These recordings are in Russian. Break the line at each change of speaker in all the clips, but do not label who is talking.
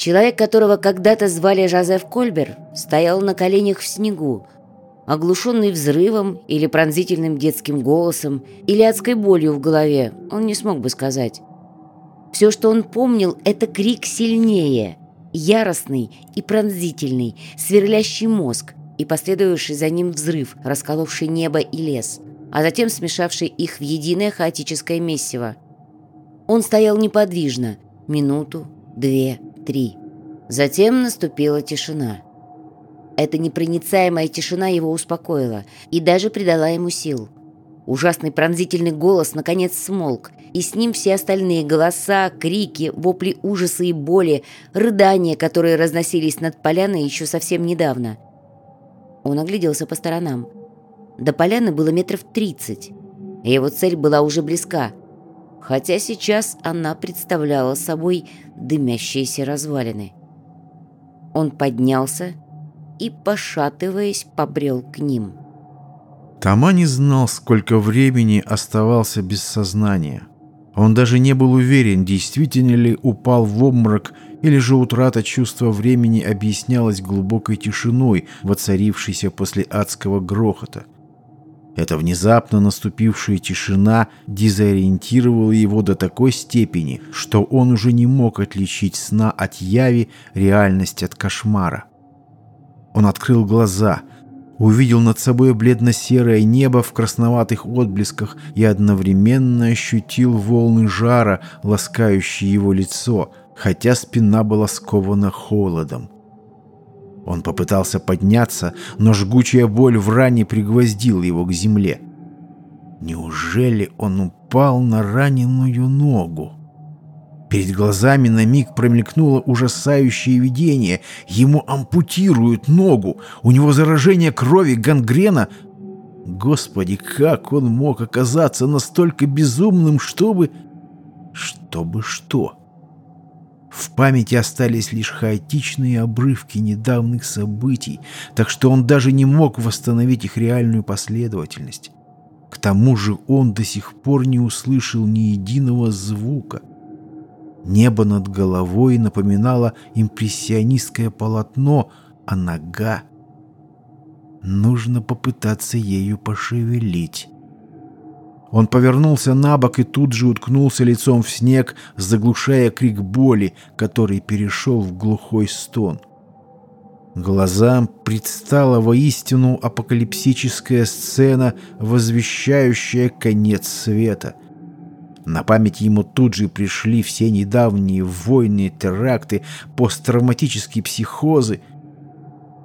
Человек, которого когда-то звали Жозеф Кольбер, стоял на коленях в снегу, оглушенный взрывом или пронзительным детским голосом, или адской болью в голове, он не смог бы сказать. Все, что он помнил, это крик сильнее, яростный и пронзительный, сверлящий мозг и последовавший за ним взрыв, расколовший небо и лес, а затем смешавший их в единое хаотическое месиво. Он стоял неподвижно, минуту, две, три. Затем наступила тишина. Эта непроницаемая тишина его успокоила и даже придала ему сил. Ужасный пронзительный голос наконец смолк, и с ним все остальные голоса, крики, вопли ужаса и боли, рыдания, которые разносились над поляной еще совсем недавно. Он огляделся по сторонам. До поляны было метров тридцать, его цель была уже близка, хотя сейчас она представляла собой дымящиеся развалины. Он поднялся и, пошатываясь, побрел к ним.
Тома не знал, сколько времени оставался без сознания. Он даже не был уверен, действительно ли упал в обморок, или же утрата чувства времени объяснялась глубокой тишиной, воцарившейся после адского грохота. Эта внезапно наступившая тишина дезориентировала его до такой степени, что он уже не мог отличить сна от яви, реальность от кошмара. Он открыл глаза, увидел над собой бледно-серое небо в красноватых отблесках и одновременно ощутил волны жара, ласкающие его лицо, хотя спина была скована холодом. Он попытался подняться, но жгучая боль в ране пригвоздила его к земле. Неужели он упал на раненую ногу? Перед глазами на миг промелькнуло ужасающее видение. Ему ампутируют ногу. У него заражение крови, гангрена. Господи, как он мог оказаться настолько безумным, чтобы... Чтобы что? В памяти остались лишь хаотичные обрывки недавних событий, так что он даже не мог восстановить их реальную последовательность. К тому же он до сих пор не услышал ни единого звука. Небо над головой напоминало импрессионистское полотно, а нога... Нужно попытаться ею пошевелить. Он повернулся на бок и тут же уткнулся лицом в снег, заглушая крик боли, который перешел в глухой стон. Глазам предстала воистину апокалипсическая сцена, возвещающая конец света — на память ему тут же пришли все недавние войны, теракты, посттравматические психозы.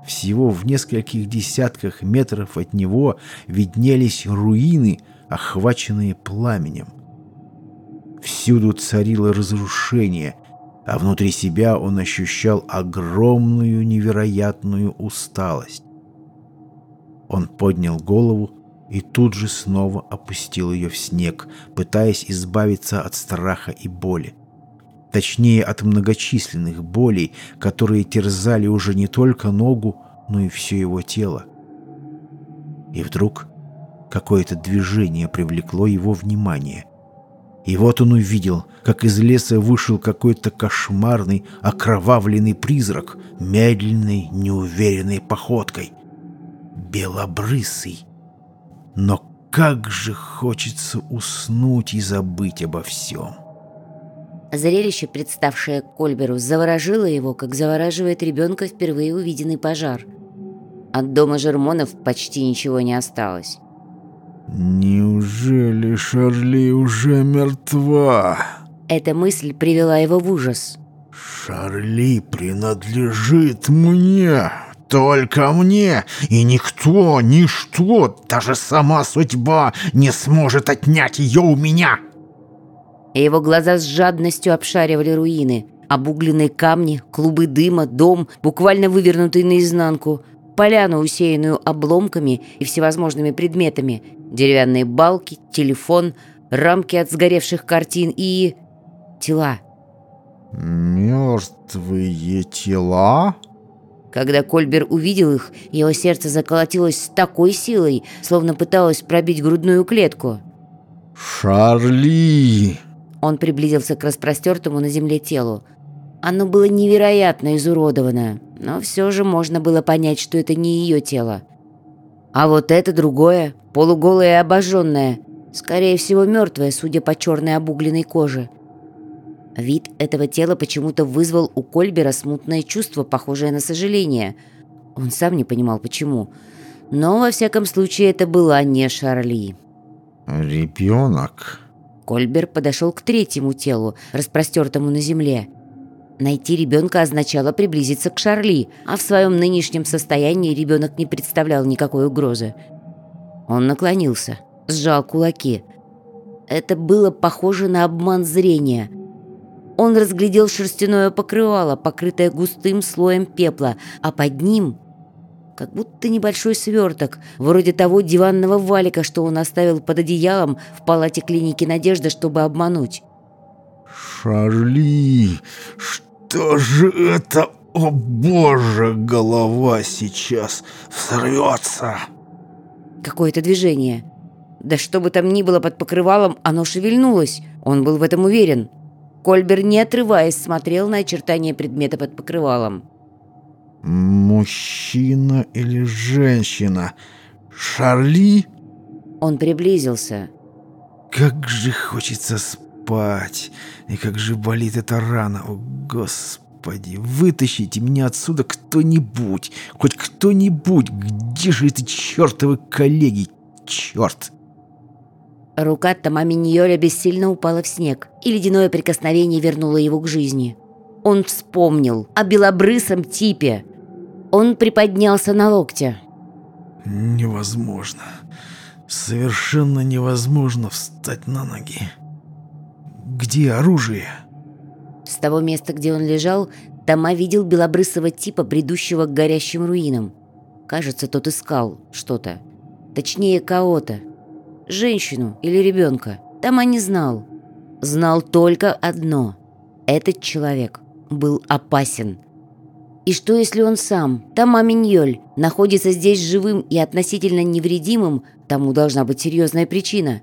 Всего в нескольких десятках метров от него виднелись руины, охваченные пламенем. Всюду царило разрушение, а внутри себя он ощущал огромную невероятную усталость. Он поднял голову и тут же снова опустил ее в снег, пытаясь избавиться от страха и боли. Точнее, от многочисленных болей, которые терзали уже не только ногу, но и все его тело. И вдруг какое-то движение привлекло его внимание. И вот он увидел, как из леса вышел какой-то кошмарный, окровавленный призрак, медленной, неуверенной походкой. Белобрысый, но как же хочется уснуть и забыть обо всем.
Зрелище, представшее Кольберу, заворожило его, как завораживает ребенка впервые увиденный пожар. От дома Жермонов почти ничего не осталось.
«Неужели Шарли уже мертва?»
Эта мысль привела его в ужас.
«Шарли принадлежит мне!» Только мне, и никто, ничто, даже сама судьба не сможет отнять ее у меня!»
Его глаза с жадностью обшаривали руины. Обугленные камни, клубы дыма, дом, буквально вывернутый наизнанку, поляну, усеянную обломками и всевозможными предметами, деревянные балки, телефон, рамки от сгоревших картин и... тела.
«Мертвые тела?»
Когда Кольбер увидел их, его сердце заколотилось с такой силой, словно пыталось пробить грудную клетку.
«Шарли!»
Он приблизился к распростертому на земле телу. Оно было невероятно изуродовано, но все же можно было понять, что это не ее тело. А вот это другое, полуголое и обожженное, скорее всего мертвое, судя по черной обугленной коже. Вид этого тела почему-то вызвал у Кольбера смутное чувство, похожее на сожаление. Он сам не понимал, почему. Но, во всяком случае, это была не Шарли.
«Ребенок?»
Кольбер подошел к третьему телу, распростертому на земле. Найти ребенка означало приблизиться к Шарли, а в своем нынешнем состоянии ребенок не представлял никакой угрозы. Он наклонился, сжал кулаки. Это было похоже на обман зрения. Он разглядел шерстяное покрывало, покрытое густым слоем пепла, а под ним как будто небольшой сверток, вроде того диванного валика, что он оставил под одеялом в палате клиники «Надежда», чтобы обмануть.
«Шарли, что же это? О боже, голова сейчас взорвется!»
Какое-то движение. Да что бы там ни было под покрывалом, оно шевельнулось. Он был в этом уверен. Кольбер, не отрываясь, смотрел на очертания предмета под покрывалом.
«Мужчина или женщина? Шарли?»
Он приблизился.
«Как же хочется спать! И как же болит эта рана! О, Господи! Вытащите меня отсюда кто-нибудь! Хоть кто-нибудь! Где же эти чертовы коллеги? Черт!»
Рука Тома Миньоля бессильно упала в снег, и ледяное прикосновение вернуло его к жизни. Он вспомнил о белобрысом типе, он приподнялся на локте.
«Невозможно. Совершенно невозможно встать на ноги. Где оружие?»
С того места, где он лежал, Тома видел белобрысого типа, бредущего к горящим руинам. Кажется, тот искал что-то. Точнее, кого-то. Женщину или ребенка. Тома не знал. Знал только одно. Этот человек был опасен. И что, если он сам, Тома Миньоль, находится здесь живым и относительно невредимым, тому должна быть серьезная причина.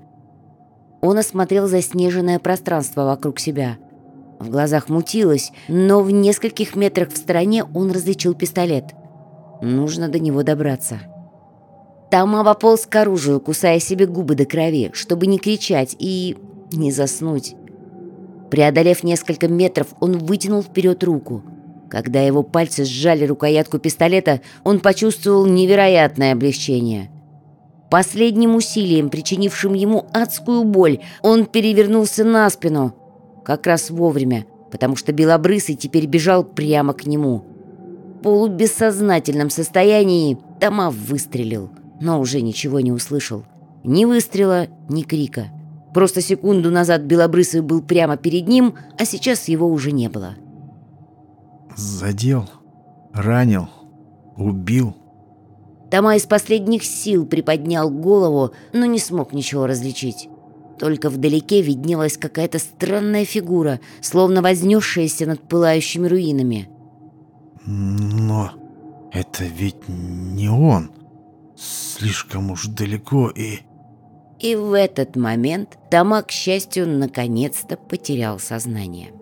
Он осмотрел заснеженное пространство вокруг себя. В глазах мутилось, но в нескольких метрах в стороне он различил пистолет. Нужно до него добраться. Тома пополз к оружию, кусая себе губы до крови, чтобы не кричать и не заснуть. Преодолев несколько метров, он вытянул вперед руку – когда его пальцы сжали рукоятку пистолета, он почувствовал невероятное облегчение. Последним усилием, причинившим ему адскую боль, он перевернулся на спину. Как раз вовремя, потому что Белобрысый теперь бежал прямо к нему. В полубессознательном состоянии Тома выстрелил, но уже ничего не услышал. Ни выстрела, ни крика. Просто секунду назад Белобрысый был прямо перед ним, а сейчас его уже не было.
Задел, ранил, убил.
Тома из последних сил приподнял голову, но не смог ничего различить. Только вдалеке виднелась какая-то странная фигура, словно вознесшаяся над пылающими руинами.
Но это ведь не он. Слишком уж далеко и...
И в этот момент Тома, к счастью, наконец-то потерял сознание.